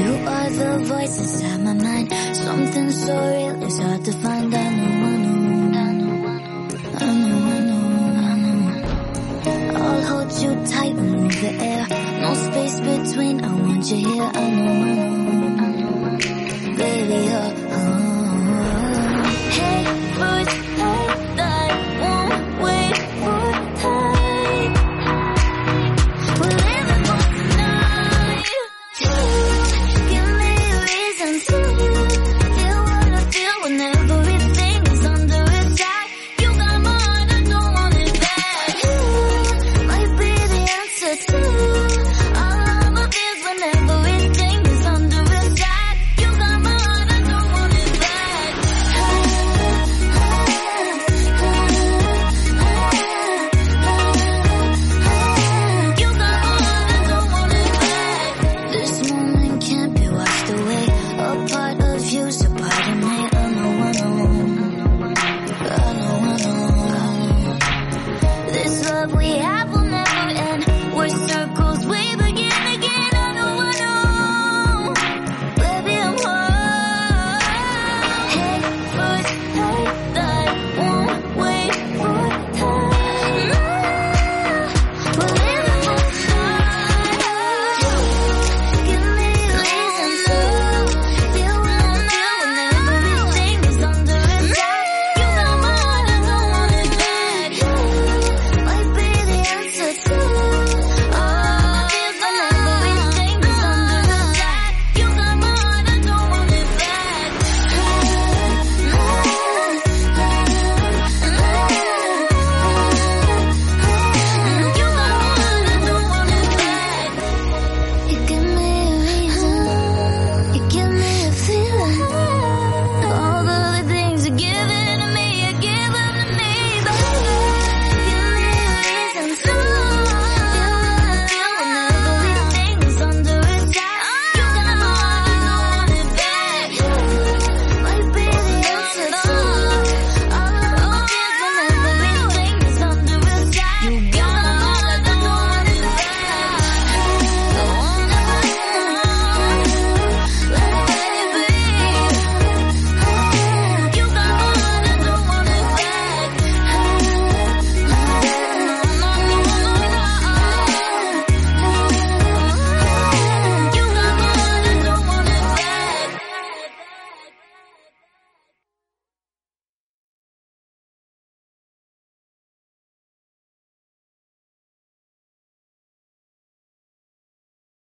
You are the voice inside my mind. Something so real it's hard to find. I know, I know, I know, I know, I know, I know. I'll hold you tight move the air. No space between. I want you here. I know, I know.